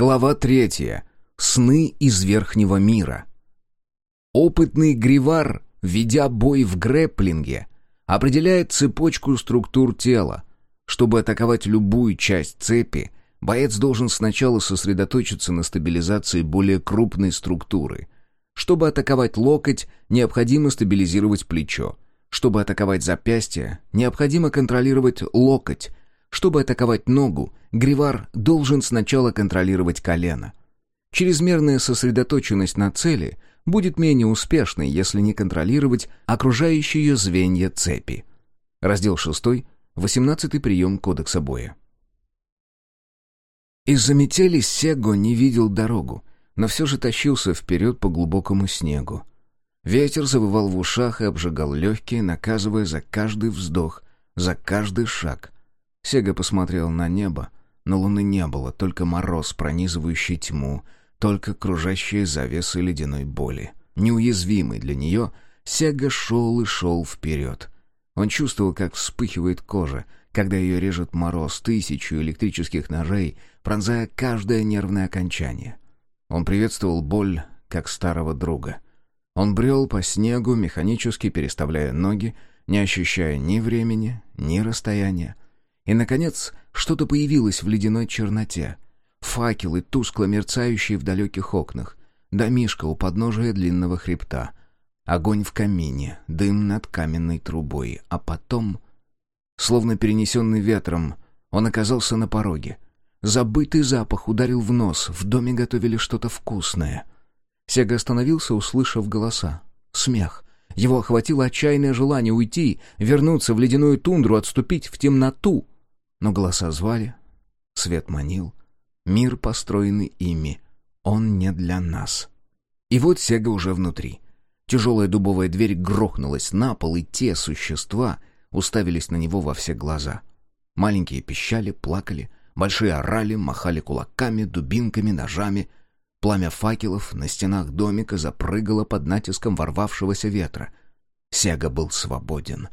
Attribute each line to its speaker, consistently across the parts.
Speaker 1: Глава третья. Сны из верхнего мира. Опытный гривар, ведя бой в грэпплинге, определяет цепочку структур тела. Чтобы атаковать любую часть цепи, боец должен сначала сосредоточиться на стабилизации более крупной структуры. Чтобы атаковать локоть, необходимо стабилизировать плечо. Чтобы атаковать запястье, необходимо контролировать локоть, чтобы атаковать ногу, Гривар должен сначала контролировать колено. Чрезмерная сосредоточенность на цели будет менее успешной, если не контролировать окружающие звенья цепи. Раздел 6, 18 прием Кодекса боя. Из-за метели Сего не видел дорогу, но все же тащился вперед по глубокому снегу. Ветер завывал в ушах и обжигал легкие, наказывая за каждый вздох, за каждый шаг — Сега посмотрел на небо, но луны не было, только мороз, пронизывающий тьму, только кружащие завесы ледяной боли. Неуязвимый для нее, Сега шел и шел вперед. Он чувствовал, как вспыхивает кожа, когда ее режет мороз тысячу электрических ножей, пронзая каждое нервное окончание. Он приветствовал боль, как старого друга. Он брел по снегу, механически переставляя ноги, не ощущая ни времени, ни расстояния. И, наконец, что-то появилось в ледяной черноте. Факелы, тускло мерцающие в далеких окнах. Домишка у подножия длинного хребта. Огонь в камине, дым над каменной трубой. А потом, словно перенесенный ветром, он оказался на пороге. Забытый запах ударил в нос, в доме готовили что-то вкусное. Сега остановился, услышав голоса. Смех. Его охватило отчаянное желание уйти, вернуться в ледяную тундру, отступить в темноту — но голоса звали, свет манил, мир, построенный ими, он не для нас. И вот Сега уже внутри. Тяжелая дубовая дверь грохнулась на пол, и те существа уставились на него во все глаза. Маленькие пищали, плакали, большие орали, махали кулаками, дубинками, ножами. Пламя факелов на стенах домика запрыгало под натиском ворвавшегося ветра. Сега был свободен.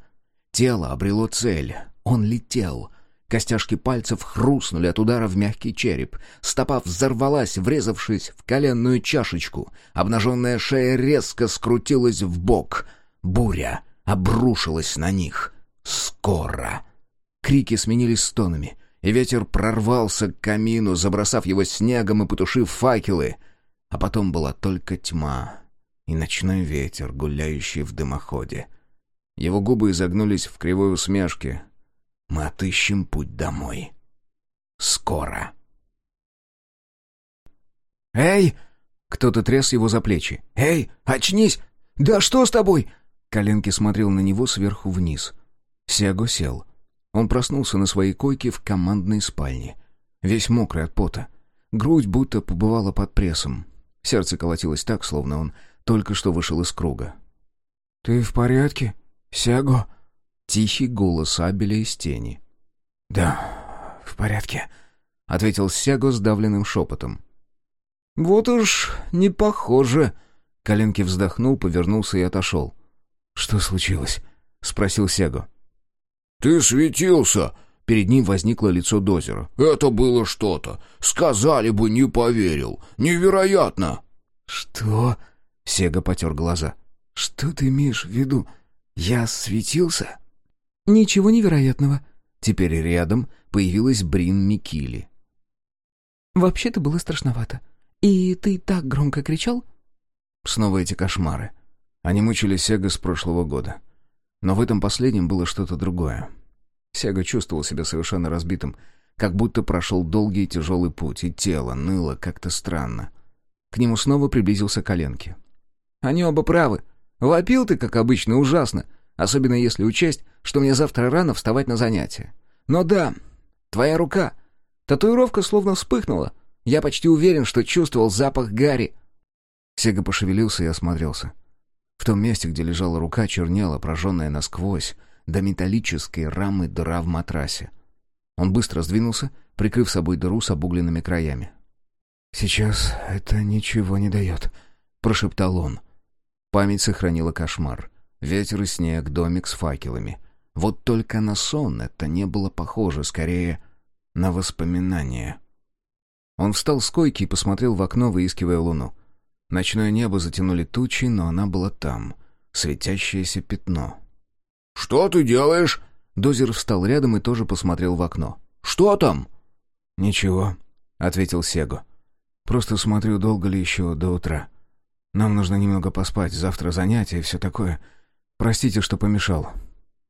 Speaker 1: Тело обрело цель. Он летел — Костяшки пальцев хрустнули от удара в мягкий череп. Стопа взорвалась, врезавшись в коленную чашечку. Обнаженная шея резко скрутилась в бок. Буря обрушилась на них. Скоро. Крики сменились стонами, и ветер прорвался к камину, забросав его снегом и потушив факелы. А потом была только тьма и ночной ветер, гуляющий в дымоходе. Его губы изогнулись в кривой усмешке, мы отыщем путь домой. Скоро. «Эй!» — кто-то тряс его за плечи. «Эй, очнись! Да что с тобой?» Коленки смотрел на него сверху вниз. Сяго сел. Он проснулся на своей койке в командной спальне. Весь мокрый от пота. Грудь будто побывала под прессом. Сердце колотилось так, словно он только что вышел из круга. «Ты в порядке, Сяго?» Тихий голос Абеля из тени. «Да, в порядке», — ответил Сяго сдавленным шепотом. «Вот уж не похоже». Коленки вздохнул, повернулся и отошел. «Что случилось?» — спросил Сяго.
Speaker 2: «Ты светился!»
Speaker 1: Перед ним возникло лицо Дозера.
Speaker 2: «Это было что-то. Сказали бы, не поверил. Невероятно!»
Speaker 1: «Что?» — Сега потер глаза. «Что ты имеешь в виду? Я светился?» «Ничего невероятного». Теперь рядом появилась Брин Микили. «Вообще-то было страшновато. И ты так громко кричал?» Снова эти кошмары. Они мучили Сега с прошлого года. Но в этом последнем было что-то другое. Сега чувствовал себя совершенно разбитым, как будто прошел долгий и тяжелый путь, и тело ныло как-то странно. К нему снова приблизился коленки. «Они оба правы. Вопил ты, как обычно, ужасно. Особенно если учесть, что мне завтра рано вставать на занятия. Но да, твоя рука. Татуировка словно вспыхнула. Я почти уверен, что чувствовал запах Гарри. Сега пошевелился и осмотрелся. В том месте, где лежала рука, чернела, прожженная насквозь, до металлической рамы дыра в матрасе. Он быстро сдвинулся, прикрыв собой дыру с обугленными краями. «Сейчас это ничего не дает», — прошептал он. Память сохранила кошмар. Ветер и снег, домик с факелами. Вот только на сон это не было похоже, скорее на воспоминание. Он встал с койки и посмотрел в окно, выискивая луну. Ночное небо затянули тучи, но она была там, светящееся пятно.
Speaker 2: «Что ты делаешь?»
Speaker 1: Дозер встал рядом и тоже посмотрел в окно.
Speaker 2: «Что там?»
Speaker 1: «Ничего», — ответил Сего. «Просто смотрю, долго ли еще до утра. Нам нужно немного поспать, завтра занятия и все такое. Простите, что помешал».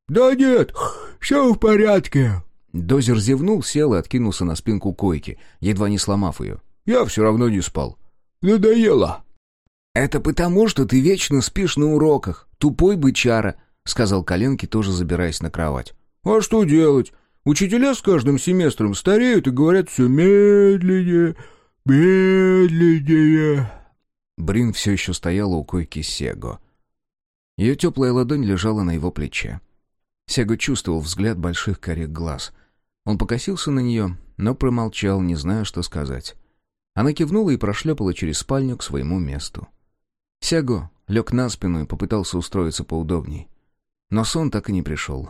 Speaker 2: «Да нет, все в порядке».
Speaker 1: Дозер зевнул, сел и откинулся на спинку койки, едва не сломав ее.
Speaker 2: «Я все равно не спал. Надоело».
Speaker 1: «Это потому, что ты вечно спишь на уроках, тупой бычара», — сказал Коленки, тоже забираясь на кровать.
Speaker 2: «А что делать? Учителя с каждым семестром стареют и говорят все медленнее, медленнее».
Speaker 1: Брин все еще стояла у койки Сего. Ее теплая ладонь лежала на его плече. Сего чувствовал взгляд больших корих глаз. Он покосился на нее, но промолчал, не зная, что сказать. Она кивнула и прошлепала через спальню к своему месту. Сяго лег на спину и попытался устроиться поудобней. Но сон так и не пришел.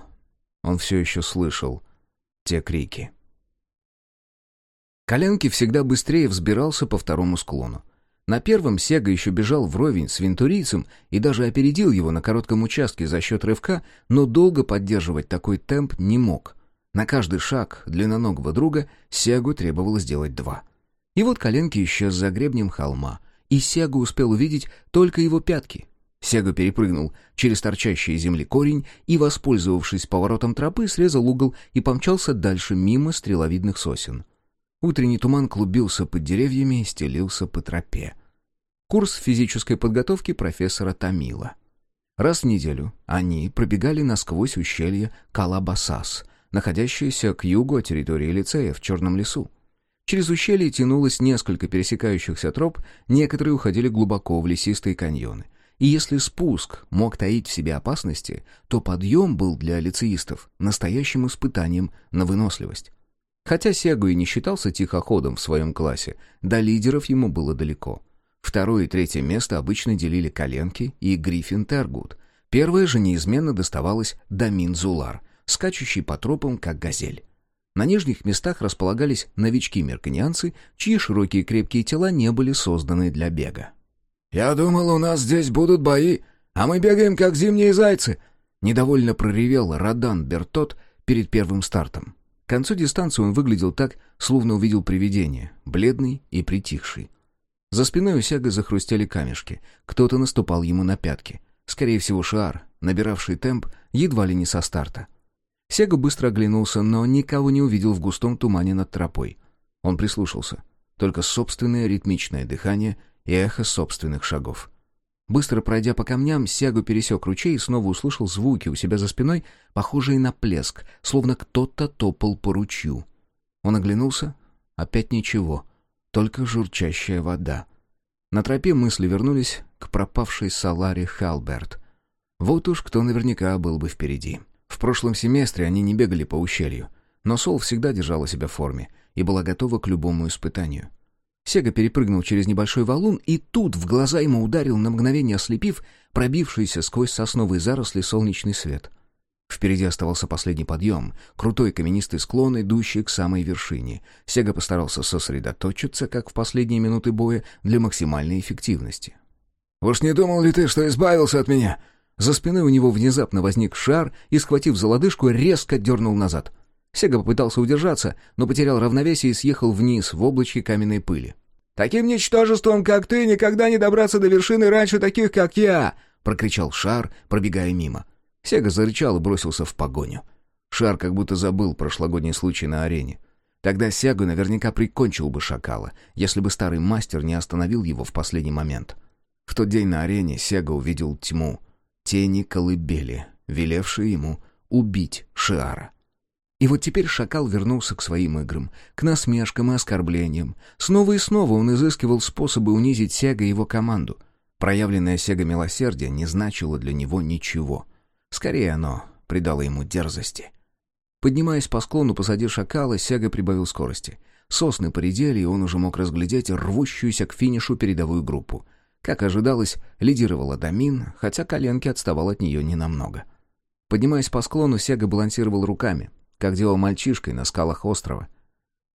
Speaker 1: Он все еще слышал те крики. Коленки всегда быстрее взбирался по второму склону. На первом Сега еще бежал вровень с вентурийцем и даже опередил его на коротком участке за счет рывка, но долго поддерживать такой темп не мог. На каждый шаг длинноногого друга Сегу требовалось сделать два. И вот коленки исчез за гребнем холма, и Сега успел увидеть только его пятки. Сега перепрыгнул через торчащий земли корень и, воспользовавшись поворотом тропы, срезал угол и помчался дальше мимо стреловидных сосен. Утренний туман клубился под деревьями и стелился по тропе. Курс физической подготовки профессора Тамила. Раз в неделю они пробегали насквозь ущелье Калабасас, находящееся к югу от территории лицея в Черном лесу. Через ущелье тянулось несколько пересекающихся троп, некоторые уходили глубоко в лесистые каньоны. И если спуск мог таить в себе опасности, то подъем был для лицеистов настоящим испытанием на выносливость. Хотя Сегу и не считался тихоходом в своем классе, до лидеров ему было далеко. Второе и третье место обычно делили Коленки и Гриффин Тергут. Первое же неизменно доставалось Дамин Зулар, скачущий по тропам, как газель. На нижних местах располагались новички-мерканианцы, чьи широкие крепкие тела не были созданы для бега.
Speaker 2: «Я думал, у нас здесь будут бои, а мы бегаем, как зимние зайцы!»
Speaker 1: Недовольно проревел Радан Бертот перед первым стартом. К концу дистанции он выглядел так, словно увидел привидение, бледный и притихший. За спиной у Сяга захрустели камешки. Кто-то наступал ему на пятки. Скорее всего, Шар, набиравший темп, едва ли не со старта. Сега быстро оглянулся, но никого не увидел в густом тумане над тропой. Он прислушался. Только собственное ритмичное дыхание и эхо собственных шагов. Быстро пройдя по камням, Сягу пересек ручей и снова услышал звуки у себя за спиной, похожие на плеск, словно кто-то топал по ручью. Он оглянулся. Опять ничего, только журчащая вода. На тропе мысли вернулись к пропавшей Саларе Халберт. Вот уж кто наверняка был бы впереди. В прошлом семестре они не бегали по ущелью, но Сол всегда держала себя в форме и была готова к любому испытанию. Сега перепрыгнул через небольшой валун, и тут в глаза ему ударил на мгновение ослепив пробившийся сквозь сосновые заросли солнечный свет. Впереди оставался последний подъем, крутой каменистый склон, идущий к самой вершине. Сега постарался сосредоточиться, как в последние минуты боя, для максимальной эффективности.
Speaker 2: «Уж не думал ли ты, что избавился от меня?»
Speaker 1: За спиной у него внезапно возник шар и, схватив за лодыжку, резко дернул назад. Сега попытался удержаться, но потерял равновесие и съехал вниз в облачке каменной пыли.
Speaker 2: «Таким ничтожеством, как ты, никогда не добраться до вершины раньше таких, как я!»
Speaker 1: — прокричал Шар, пробегая мимо. Сега зарычал и бросился в погоню. Шар как будто забыл прошлогодний случай на арене. Тогда Сягу наверняка прикончил бы шакала, если бы старый мастер не остановил его в последний момент. В тот день на арене Сега увидел тьму, тени колыбели, велевшие ему убить Шиара. И вот теперь шакал вернулся к своим играм, к насмешкам и оскорблениям. Снова и снова он изыскивал способы унизить Сега и его команду. Проявленное Сега милосердие не значило для него ничего. Скорее оно придало ему дерзости. Поднимаясь по склону позади шакала, Сега прибавил скорости. Сосны поредели, и он уже мог разглядеть рвущуюся к финишу передовую группу. Как ожидалось, лидировала Дамин, хотя коленки отставал от нее ненамного. Поднимаясь по склону, Сега балансировал руками, как делал мальчишкой на скалах острова.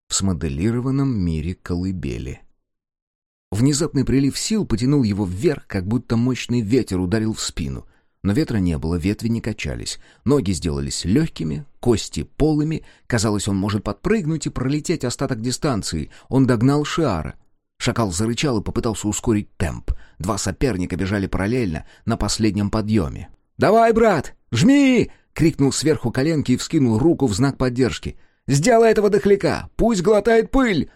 Speaker 1: в смоделированном мире колыбели. Внезапный прилив сил потянул его вверх, как будто мощный ветер ударил в спину. Но ветра не было, ветви не качались. Ноги сделались легкими, кости полыми. Казалось, он может подпрыгнуть и пролететь остаток дистанции. Он догнал Шиара. Шакал зарычал и попытался ускорить темп. Два соперника бежали параллельно на последнем подъеме. «Давай, брат, жми!» — крикнул сверху коленки и вскинул руку в знак поддержки. «Сделай этого дохляка! Пусть глотает пыль!»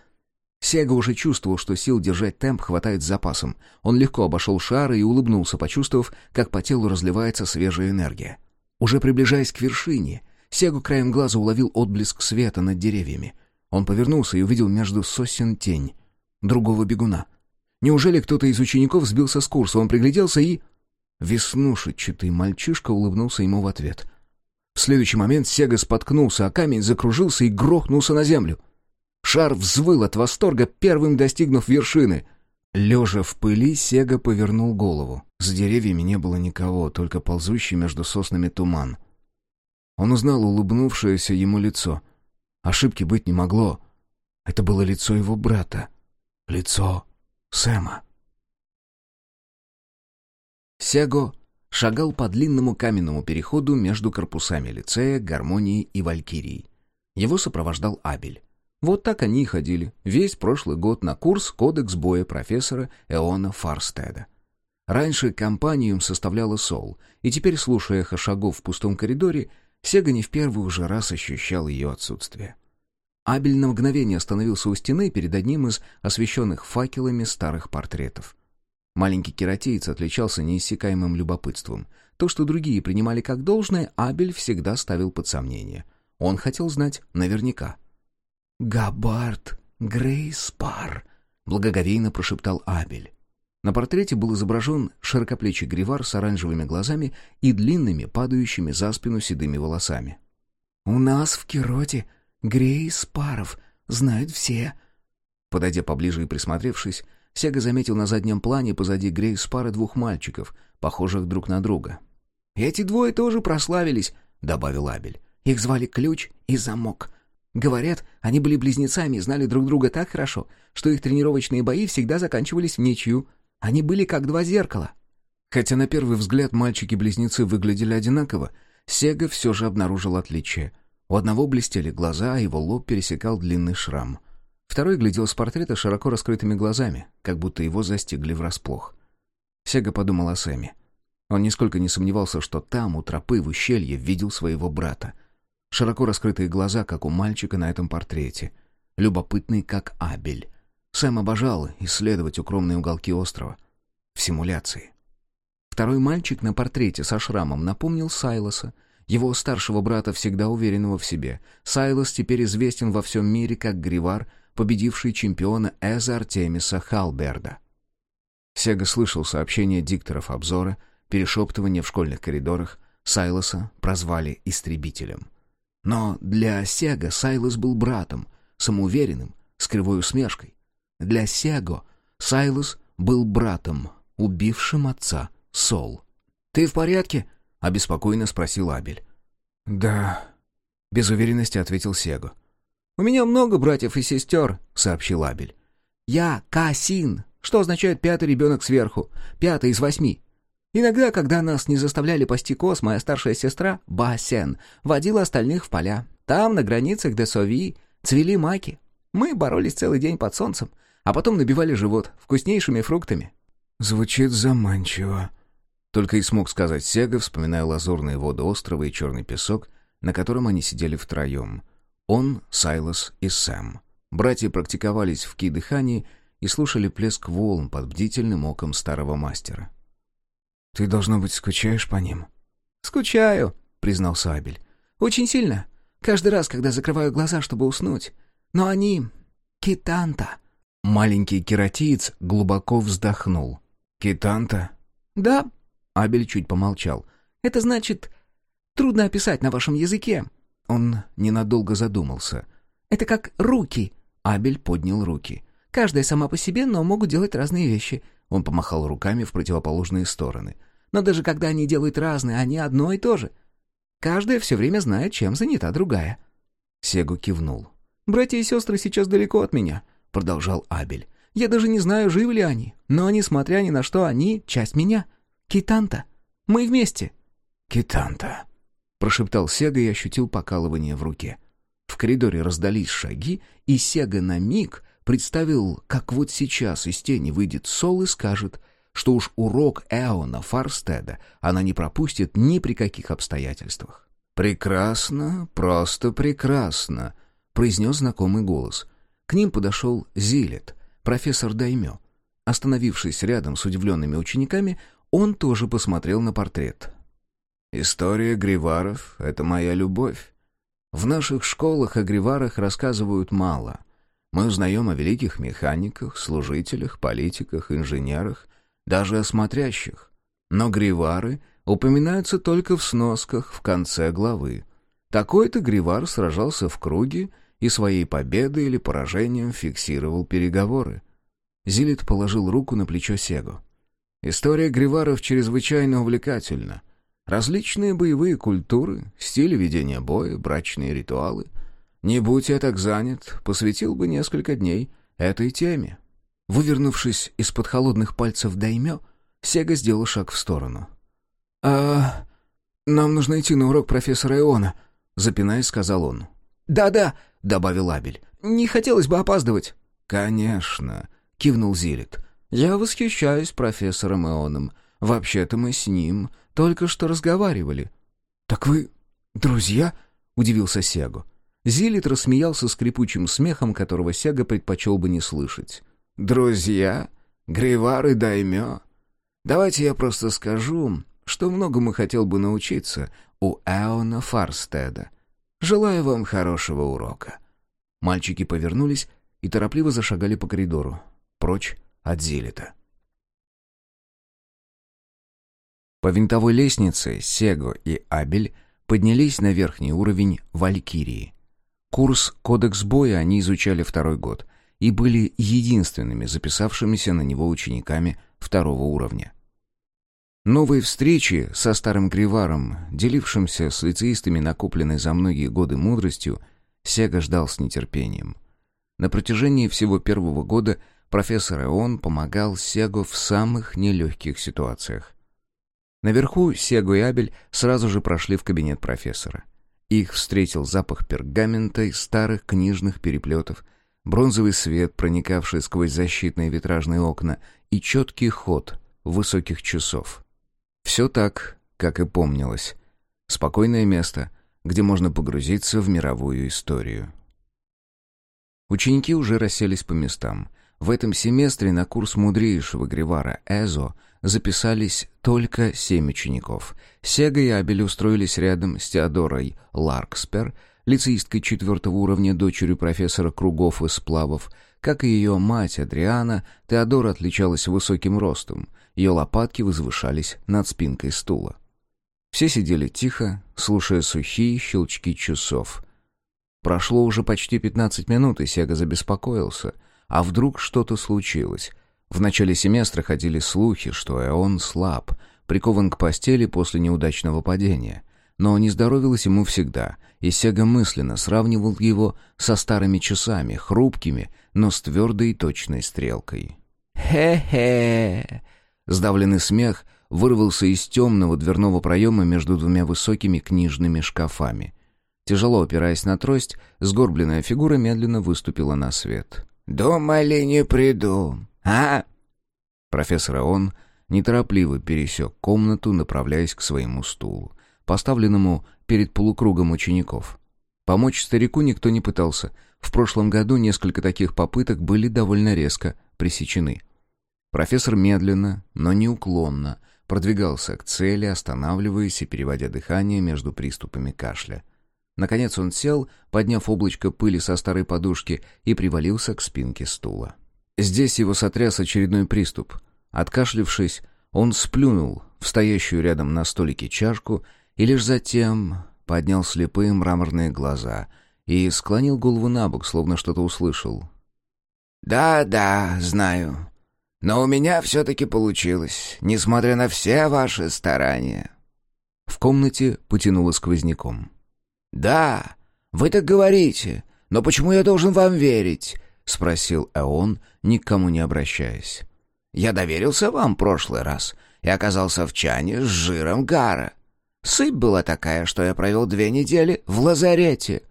Speaker 1: Сега уже чувствовал, что сил держать темп хватает с запасом. Он легко обошел шары и улыбнулся, почувствовав, как по телу разливается свежая энергия. Уже приближаясь к вершине, Сегу краем глаза уловил отблеск света над деревьями. Он повернулся и увидел между сосен тень другого бегуна. Неужели кто-то из учеников сбился с курса? Он пригляделся и... Веснушечатый мальчишка улыбнулся ему в ответ. В следующий момент Сега споткнулся, а камень закружился и грохнулся на землю. Шар взвыл от восторга, первым достигнув вершины. Лежа в пыли, Сега повернул голову. За деревьями не было никого, только ползущий между соснами туман. Он узнал улыбнувшееся ему лицо. Ошибки быть не могло. Это было лицо его брата. Лицо Сэма. Сего шагал по длинному каменному переходу между корпусами лицея, гармонии и валькирии. Его сопровождал Абель. Вот так они и ходили весь прошлый год на курс «Кодекс боя» профессора Эона Фарстеда. Раньше компанию составляла Сол, и теперь, слушая эхо шагов в пустом коридоре, Сега не в первый уже раз ощущал ее отсутствие. Абель на мгновение остановился у стены перед одним из освещенных факелами старых портретов. Маленький кератеец отличался неиссякаемым любопытством. То, что другие принимали как должное, Абель всегда ставил под сомнение. Он хотел знать наверняка — «Габард Грейспар», — благоговейно прошептал Абель. На портрете был изображен широкоплечий гривар с оранжевыми глазами и длинными, падающими за спину седыми волосами. «У нас в Кироте Грейспаров знают все». Подойдя поближе и присмотревшись, Сега заметил на заднем плане позади Грейспара двух мальчиков, похожих друг на друга. «Эти двое тоже прославились», — добавил Абель. «Их звали Ключ и Замок. Говорят, они были близнецами и знали друг друга так хорошо, что их тренировочные бои всегда заканчивались в ничью. Они были как два зеркала. Хотя на первый взгляд мальчики-близнецы выглядели одинаково, Сега все же обнаружил отличие. У одного блестели глаза, а его лоб пересекал длинный шрам. Второй глядел с портрета широко раскрытыми глазами, как будто его застигли врасплох. Сега подумал о Сэме. Он нисколько не сомневался, что там, у тропы в ущелье, видел своего брата — Широко раскрытые глаза, как у мальчика на этом портрете. Любопытный, как Абель. Сэм обожал исследовать укромные уголки острова. В симуляции. Второй мальчик на портрете со шрамом напомнил Сайлоса, его старшего брата, всегда уверенного в себе. Сайлос теперь известен во всем мире как Гривар, победивший чемпиона Эза Артемиса Халберда. Сега слышал сообщения дикторов обзора, перешептывания в школьных коридорах. Сайлоса прозвали «истребителем». Но для Сега Сайлос был братом, самоуверенным, с кривой усмешкой. Для Сего Сайлос был братом, убившим отца Сол. «Ты в порядке?» — обеспокоенно спросил Абель. «Да», — без уверенности ответил Сего. «У меня много братьев и сестер», — сообщил Абель. «Я Касин, что означает «пятый ребенок сверху», пятый из восьми. Иногда, когда нас не заставляли пасти коз, моя старшая сестра, Басен, водила остальных в поля. Там, на границах Десови, цвели маки. Мы боролись целый день под солнцем, а потом набивали живот вкуснейшими фруктами.
Speaker 2: «Звучит заманчиво», — только и смог сказать Сега, вспоминая лазурные воды острова и черный песок, на котором они сидели втроем. Он, Сайлос и Сэм. Братья практиковались в ки-дыхании и слушали плеск волн под бдительным оком старого мастера. «Ты, должно быть, скучаешь по ним?»
Speaker 3: «Скучаю», — признался Абель. «Очень сильно. Каждый раз, когда закрываю глаза, чтобы уснуть. Но они... китанта».
Speaker 1: Маленький кератиец глубоко вздохнул. «Китанта?»
Speaker 3: «Да».
Speaker 1: Абель чуть помолчал.
Speaker 3: «Это значит... трудно описать на вашем языке».
Speaker 1: Он ненадолго задумался.
Speaker 3: «Это как руки».
Speaker 1: Абель поднял руки.
Speaker 3: «Каждая сама по себе, но могут делать разные вещи.
Speaker 1: Он помахал руками в противоположные стороны.
Speaker 3: «Но даже когда они делают разные, они одно и то же. Каждая все время знает, чем занята другая».
Speaker 1: Сегу кивнул.
Speaker 3: «Братья и сестры сейчас далеко от меня», — продолжал Абель. «Я даже не знаю, живы ли они, но, несмотря ни на что, они — часть меня. Китанта. Мы вместе».
Speaker 2: «Китанта», — прошептал Сега и ощутил покалывание в руке. В коридоре раздались шаги, и Сега на миг представил, как вот сейчас из тени выйдет Сол и скажет, что уж урок Эона Фарстеда она не пропустит ни при каких обстоятельствах. «Прекрасно, просто прекрасно», — произнес знакомый голос. К ним подошел Зилет, профессор Даймё. Остановившись рядом с удивленными учениками, он тоже посмотрел на портрет. «История Гриваров — это моя любовь. В наших школах о Гриварах рассказывают мало. Мы узнаем о великих механиках, служителях, политиках, инженерах, даже о смотрящих. Но Гривары упоминаются только в сносках в конце главы. Такой-то Гривар сражался в круге и своей победой или поражением фиксировал переговоры. Зилит положил руку на плечо Сегу. История Гриваров чрезвычайно увлекательна. Различные боевые культуры, стили ведения боя, брачные ритуалы. Не будь я так занят, посвятил бы несколько дней этой теме. Вывернувшись из-под холодных пальцев даймё, Сега сделал шаг в сторону.
Speaker 3: «А... нам нужно идти на урок профессора Иона», — запинаясь, сказал он. «Да-да», — добавил Абель. «Не хотелось бы опаздывать».
Speaker 2: «Конечно», — кивнул Зилит. «Я восхищаюсь профессором Ионом. Вообще-то мы с ним только что разговаривали».
Speaker 3: «Так вы друзья?» — удивился Сего.
Speaker 2: Зилит рассмеялся скрипучим смехом, которого Сега предпочел бы не слышать. «Друзья? Гривар и Даймё? Давайте я просто скажу, что многому хотел бы научиться у Эона Фарстеда. Желаю вам хорошего урока». Мальчики повернулись и торопливо зашагали по коридору, прочь от Зилита. По винтовой лестнице Сего и Абель поднялись на верхний уровень Валькирии. Курс «Кодекс боя» они изучали второй год и были единственными записавшимися на него учениками второго уровня. Новые встречи со старым Гриваром, делившимся с лицеистами накопленной за многие годы мудростью, Сега ждал с нетерпением. На протяжении всего первого года профессор Эон помогал Сегу в самых нелегких ситуациях. Наверху Сего и Абель сразу же прошли в кабинет профессора. Их встретил запах пергамента и старых книжных переплетов, бронзовый свет, проникавший сквозь защитные витражные окна, и четкий ход высоких часов. Все так, как и помнилось. Спокойное место, где можно погрузиться в мировую историю. Ученики уже расселись по местам. В этом семестре на курс мудрейшего Гривара Эзо записались только семь учеников. Сега и Абель устроились рядом с Теодорой Ларкспер, лицеисткой четвертого уровня, дочерью профессора кругов и сплавов. Как и ее мать Адриана, Теодора отличалась высоким ростом. Ее лопатки возвышались над спинкой стула. Все сидели тихо, слушая сухие щелчки часов. Прошло уже почти пятнадцать минут, и Сега забеспокоился. А вдруг что-то случилось? В начале семестра ходили слухи, что Эон слаб, прикован к постели после неудачного падения. Но не здоровилось ему всегда, и Сега мысленно сравнивал его со старыми часами, хрупкими, но с твердой и точной стрелкой. «Хе-хе!» Сдавленный смех вырвался из темного дверного проема между двумя высокими книжными шкафами. Тяжело опираясь на трость, сгорбленная фигура медленно выступила на свет. «Думали, не приду, а?» Профессор Он неторопливо пересек комнату, направляясь к своему стулу, поставленному перед полукругом учеников. Помочь старику никто не пытался. В прошлом году несколько таких попыток были довольно резко пресечены. Профессор медленно, но неуклонно продвигался к цели, останавливаясь и переводя дыхание между приступами кашля. Наконец он сел, подняв облачко пыли со старой подушки, и привалился к спинке стула. Здесь его сотряс очередной приступ. Откашлившись, он сплюнул в стоящую рядом на столике чашку и лишь затем поднял слепые мраморные глаза и склонил голову на бок, словно что-то услышал. «Да-да, знаю. Но у меня все-таки получилось, несмотря на все ваши старания». В комнате потянуло сквозняком. «Да, вы так говорите,
Speaker 1: Но почему я должен вам верить?» — спросил Эон, никому не обращаясь. «Я доверился вам в прошлый раз и оказался в чане с жиром гара. Сыпь была такая, что я провел две недели в лазарете».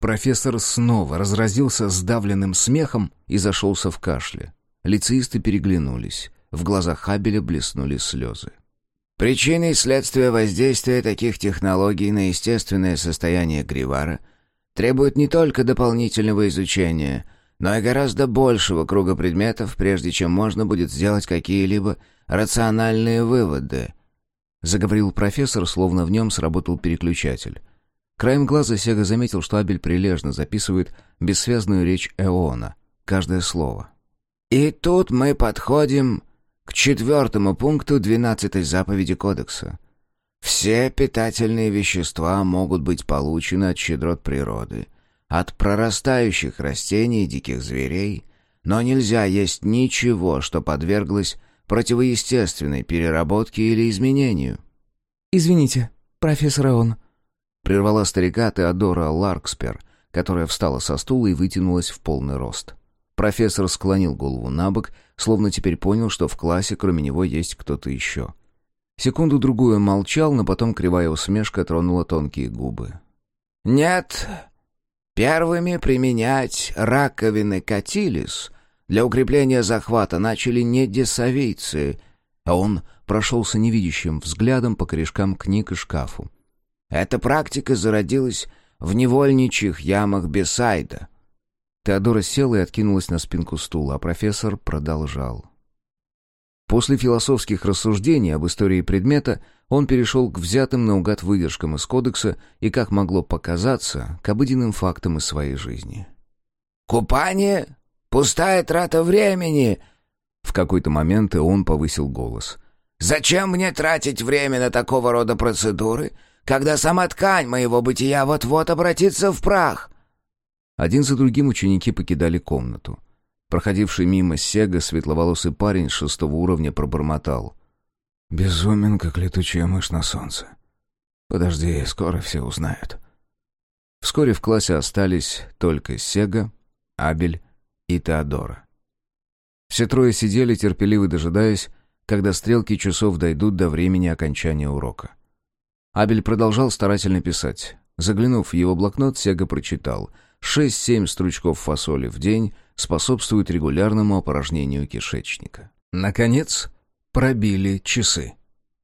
Speaker 2: Профессор снова разразился сдавленным смехом и зашелся в кашле. Лицеисты переглянулись. В глазах Хабеля блеснули слезы.
Speaker 1: Причиной и следствие воздействия таких технологий на естественное состояние Гривара требует не только дополнительного изучения, но и гораздо большего круга предметов, прежде чем можно будет сделать какие-либо рациональные выводы. Заговорил профессор, словно в нем сработал переключатель. Краем глаза Сега заметил, что Абель прилежно записывает бессвязную речь Эона, каждое слово. «И тут мы подходим к четвертому пункту двенадцатой заповеди Кодекса. Все питательные вещества могут быть получены от щедрот природы, от прорастающих растений и диких зверей, но нельзя есть ничего, что подверглось противоестественной переработке или изменению.
Speaker 3: «Извините, профессор Эон», —
Speaker 2: прервала старика Теодора Ларкспер, которая встала со стула и вытянулась в полный рост. Профессор склонил голову на бок, словно теперь понял, что в классе кроме него есть кто-то еще. Секунду-другую молчал, но потом кривая усмешка тронула тонкие губы.
Speaker 1: «Нет, первыми применять раковины катилис для укрепления захвата начали не десавийцы,
Speaker 2: а он прошелся невидящим взглядом по корешкам книг и шкафу.
Speaker 1: Эта практика зародилась в невольничьих ямах Бесайда,
Speaker 2: Теодора села и откинулась на спинку стула, а профессор продолжал. После философских рассуждений об истории предмета он перешел к взятым наугад выдержкам из кодекса и, как могло показаться, к обыденным фактам из своей жизни.
Speaker 1: «Купание? Пустая трата времени!»
Speaker 2: В какой-то момент он повысил голос.
Speaker 1: «Зачем мне тратить время на такого рода процедуры, когда сама ткань моего бытия вот-вот обратится в прах?
Speaker 2: Один за другим ученики покидали комнату. Проходивший мимо Сега светловолосый парень шестого уровня пробормотал. «Безумен, как летучая мышь на солнце. Подожди, скоро все узнают». Вскоре в классе остались только Сега, Абель и Теодора. Все трое сидели, терпеливо дожидаясь, когда стрелки часов дойдут до времени окончания урока. Абель продолжал старательно писать. Заглянув в его блокнот, Сега прочитал — 6-7 стручков фасоли в день способствуют регулярному опорожнению кишечника. Наконец, пробили часы.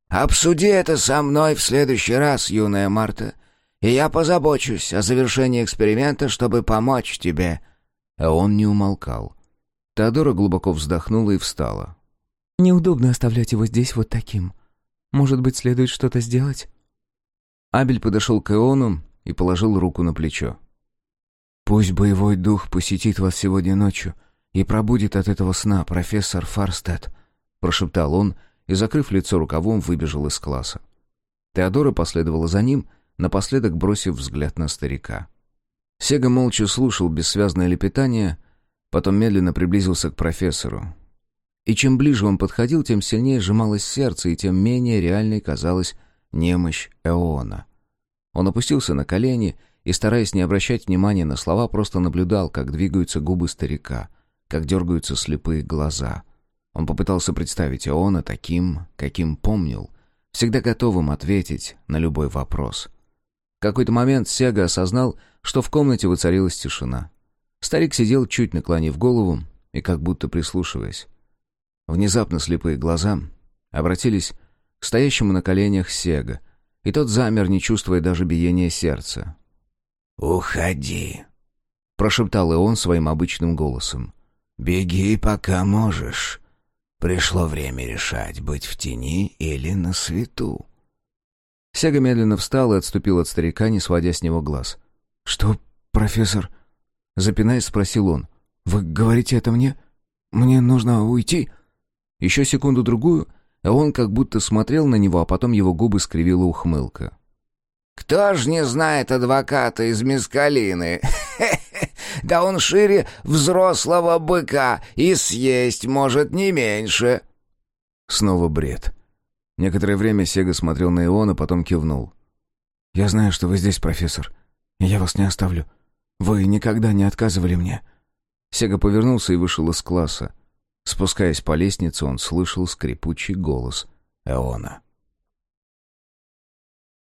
Speaker 1: «Обсуди это со мной в следующий раз, юная Марта, и я позабочусь о завершении эксперимента, чтобы помочь тебе».
Speaker 2: А он не умолкал. Теодора глубоко вздохнула и встала.
Speaker 3: «Неудобно оставлять его здесь вот таким. Может быть, следует что-то сделать?»
Speaker 2: Абель подошел к Иону и положил руку на плечо.
Speaker 4: «Пусть боевой дух посетит вас сегодня ночью и пробудет от этого сна профессор Фарстед», — прошептал он и, закрыв лицо рукавом, выбежал из класса.
Speaker 2: Теодора последовала за ним, напоследок бросив взгляд на старика. Сега молча слушал бессвязное лепетание, потом медленно приблизился к профессору. И чем ближе он подходил, тем сильнее сжималось сердце, и тем менее реальной казалась немощь Эона. Он опустился на колени и, стараясь не обращать внимания на слова, просто наблюдал, как двигаются губы старика, как дергаются слепые глаза. Он попытался представить Иона таким, каким помнил, всегда готовым ответить на любой вопрос. В какой-то момент Сега осознал, что в комнате воцарилась тишина. Старик сидел, чуть наклонив голову и как будто прислушиваясь. Внезапно слепые глаза обратились к стоящему на коленях Сега, и тот замер, не чувствуя даже биения сердца.
Speaker 1: «Уходи», — прошептал и он своим обычным голосом. «Беги, пока можешь. Пришло время решать, быть в тени или на свету».
Speaker 2: Сега медленно встал и отступил от старика, не сводя с него глаз.
Speaker 4: «Что, профессор?» Запинаясь, спросил он. «Вы говорите это мне? Мне нужно уйти?»
Speaker 2: Еще секунду-другую, а он как будто смотрел на него, а потом его губы скривила ухмылка.
Speaker 1: Кто ж не знает адвоката из Мискалины? Да он шире взрослого быка и съесть может не меньше.
Speaker 2: Снова бред. Некоторое время Сега смотрел на Иона, потом кивнул.
Speaker 4: «Я знаю, что вы здесь, профессор. Я вас не оставлю. Вы никогда не отказывали мне».
Speaker 1: Сега повернулся и вышел из класса. Спускаясь по лестнице, он слышал скрипучий голос Эона.